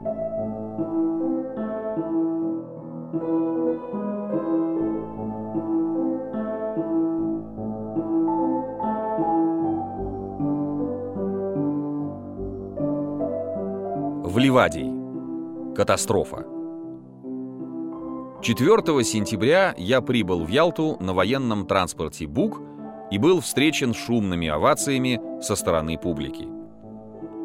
В Ливадии. Катастрофа. 4 сентября я прибыл в Ялту на военном транспорте «Бук» и был встречен шумными овациями со стороны публики.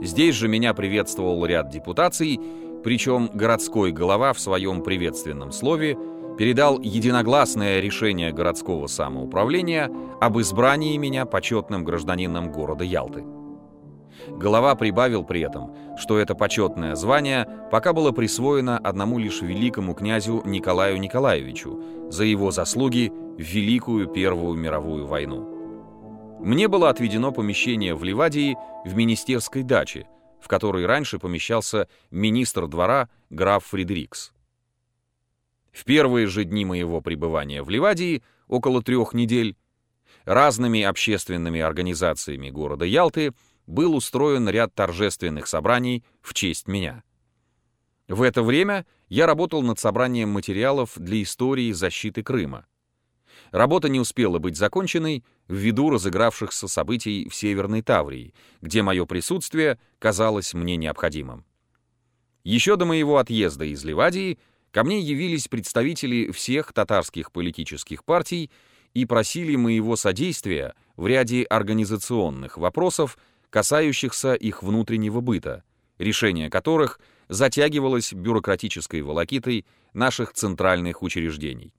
Здесь же меня приветствовал ряд депутаций, причем городской голова в своем приветственном слове передал единогласное решение городского самоуправления об избрании меня почетным гражданином города Ялты. Голова прибавил при этом, что это почетное звание пока было присвоено одному лишь великому князю Николаю Николаевичу за его заслуги в Великую Первую мировую войну. Мне было отведено помещение в Ливадии в министерской даче, в которой раньше помещался министр двора граф Фридрикс. В первые же дни моего пребывания в Ливадии, около трех недель, разными общественными организациями города Ялты был устроен ряд торжественных собраний в честь меня. В это время я работал над собранием материалов для истории защиты Крыма. Работа не успела быть законченной ввиду разыгравшихся событий в Северной Таврии, где мое присутствие казалось мне необходимым. Еще до моего отъезда из Ливадии ко мне явились представители всех татарских политических партий и просили моего содействия в ряде организационных вопросов, касающихся их внутреннего быта, решение которых затягивалось бюрократической волокитой наших центральных учреждений.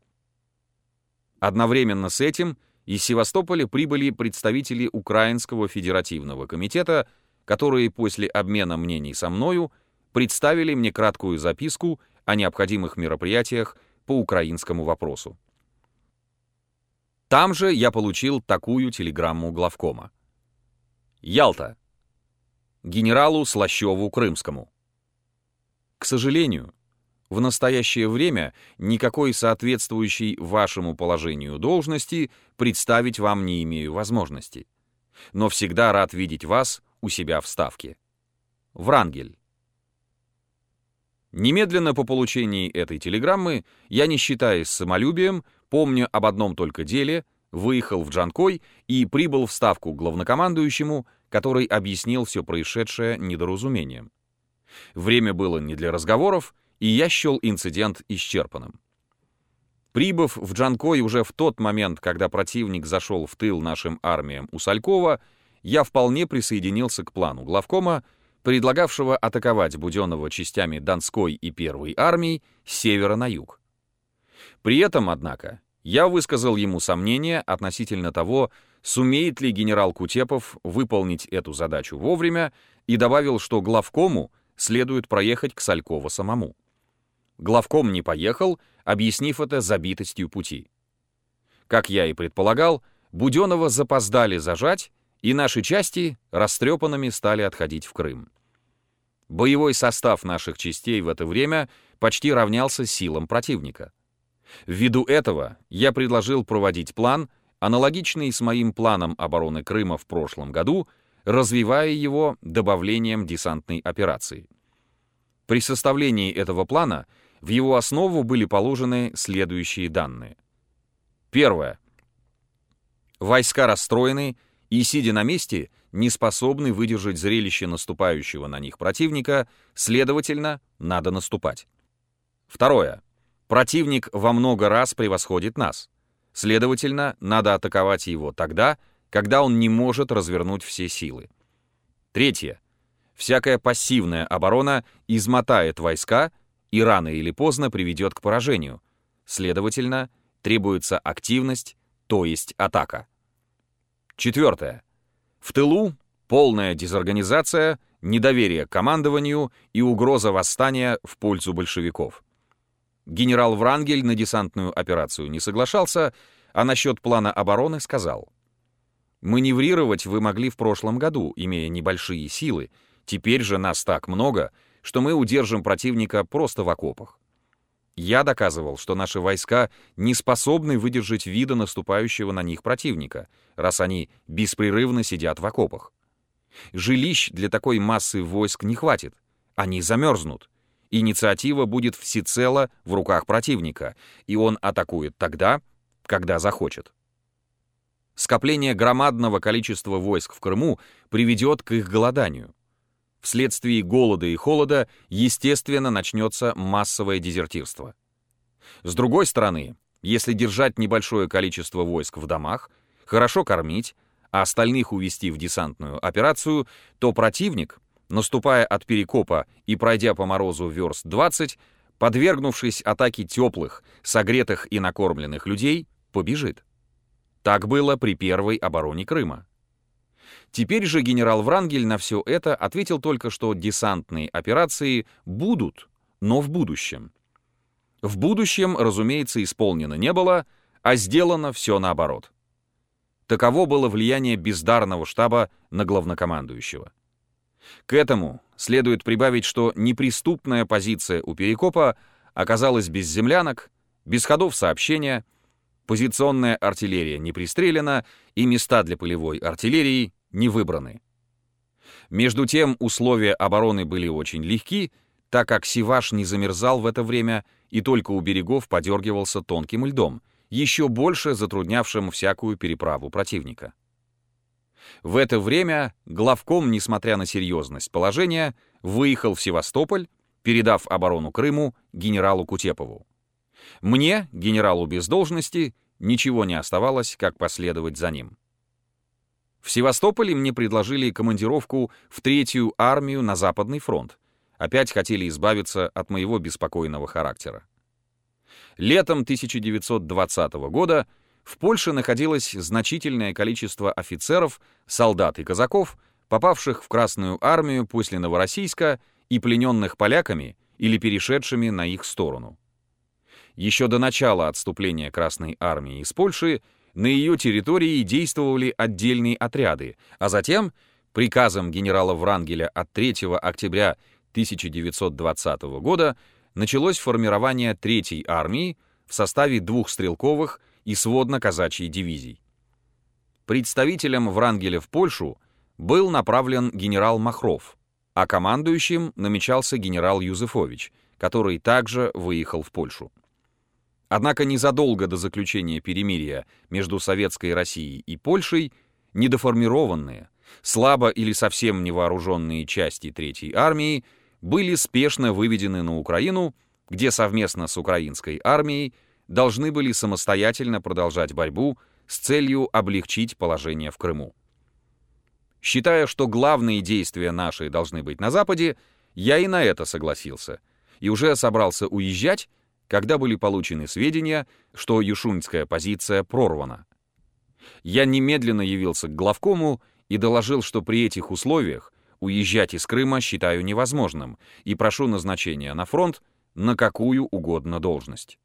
Одновременно с этим из Севастополя прибыли представители Украинского федеративного комитета, которые после обмена мнений со мною представили мне краткую записку о необходимых мероприятиях по украинскому вопросу. Там же я получил такую телеграмму главкома. Ялта. Генералу Слащеву Крымскому. К сожалению, в настоящее время никакой соответствующей вашему положению должности представить вам не имею возможности. Но всегда рад видеть вас у себя в Ставке. Врангель. Немедленно по получении этой телеграммы я, не считаясь самолюбием, помню об одном только деле, выехал в Джанкой и прибыл в Ставку главнокомандующему, который объяснил все происшедшее недоразумением. Время было не для разговоров, и я счел инцидент исчерпанным. Прибыв в Джанкой уже в тот момент, когда противник зашел в тыл нашим армиям у Салькова, я вполне присоединился к плану главкома, предлагавшего атаковать Буденного частями Донской и Первой армии с севера на юг. При этом, однако, я высказал ему сомнения относительно того, сумеет ли генерал Кутепов выполнить эту задачу вовремя, и добавил, что главкому следует проехать к Сальково самому. Главком не поехал, объяснив это забитостью пути. Как я и предполагал, Буденова запоздали зажать, и наши части растрепанными стали отходить в Крым. Боевой состав наших частей в это время почти равнялся силам противника. Ввиду этого я предложил проводить план, аналогичный с моим планом обороны Крыма в прошлом году, развивая его добавлением десантной операции. При составлении этого плана в его основу были положены следующие данные. Первое. Войска расстроены и, сидя на месте, не способны выдержать зрелище наступающего на них противника, следовательно, надо наступать. Второе. Противник во много раз превосходит нас. Следовательно, надо атаковать его тогда, когда он не может развернуть все силы. Третье. Всякая пассивная оборона измотает войска и рано или поздно приведет к поражению. Следовательно, требуется активность, то есть атака. Четвертое. В тылу полная дезорганизация, недоверие к командованию и угроза восстания в пользу большевиков. Генерал Врангель на десантную операцию не соглашался, а насчет плана обороны сказал. «Маневрировать вы могли в прошлом году, имея небольшие силы. Теперь же нас так много, что мы удержим противника просто в окопах. Я доказывал, что наши войска не способны выдержать вида наступающего на них противника, раз они беспрерывно сидят в окопах. Жилищ для такой массы войск не хватит, они замерзнут, инициатива будет всецело в руках противника, и он атакует тогда, когда захочет. Скопление громадного количества войск в Крыму приведет к их голоданию. Вследствие голода и холода, естественно, начнется массовое дезертирство. С другой стороны, если держать небольшое количество войск в домах, хорошо кормить, а остальных увести в десантную операцию, то противник, наступая от Перекопа и пройдя по морозу верст 20, подвергнувшись атаке теплых, согретых и накормленных людей, побежит. Так было при первой обороне Крыма. Теперь же генерал Врангель на все это ответил только, что десантные операции будут, но в будущем. В будущем, разумеется, исполнено не было, а сделано все наоборот. Таково было влияние бездарного штаба на главнокомандующего. К этому следует прибавить, что неприступная позиция у Перекопа оказалась без землянок, без ходов сообщения, позиционная артиллерия не пристрелена и места для полевой артиллерии не выбраны. Между тем условия обороны были очень легки, так как Сиваш не замерзал в это время и только у берегов подергивался тонким льдом — еще больше затруднявшим всякую переправу противника. В это время главком, несмотря на серьезность положения, выехал в Севастополь, передав оборону Крыму генералу Кутепову. Мне, генералу без должности, ничего не оставалось, как последовать за ним. В Севастополе мне предложили командировку в Третью армию на Западный фронт. Опять хотели избавиться от моего беспокойного характера. Летом 1920 года в Польше находилось значительное количество офицеров, солдат и казаков, попавших в Красную армию после Новороссийска и плененных поляками или перешедшими на их сторону. Еще до начала отступления Красной армии из Польши на ее территории действовали отдельные отряды, а затем приказом генерала Врангеля от 3 октября 1920 года началось формирование Третьей армии в составе двух стрелковых и сводно-казачьей дивизий. Представителем Врангеля в Польшу был направлен генерал Махров, а командующим намечался генерал Юзефович, который также выехал в Польшу. Однако незадолго до заключения перемирия между Советской Россией и Польшей недоформированные, слабо или совсем невооруженные части Третьей армии были спешно выведены на Украину, где совместно с украинской армией должны были самостоятельно продолжать борьбу с целью облегчить положение в Крыму. Считая, что главные действия наши должны быть на Западе, я и на это согласился, и уже собрался уезжать, когда были получены сведения, что юшуньская позиция прорвана. Я немедленно явился к главкому и доложил, что при этих условиях Уезжать из Крыма считаю невозможным и прошу назначения на фронт на какую угодно должность.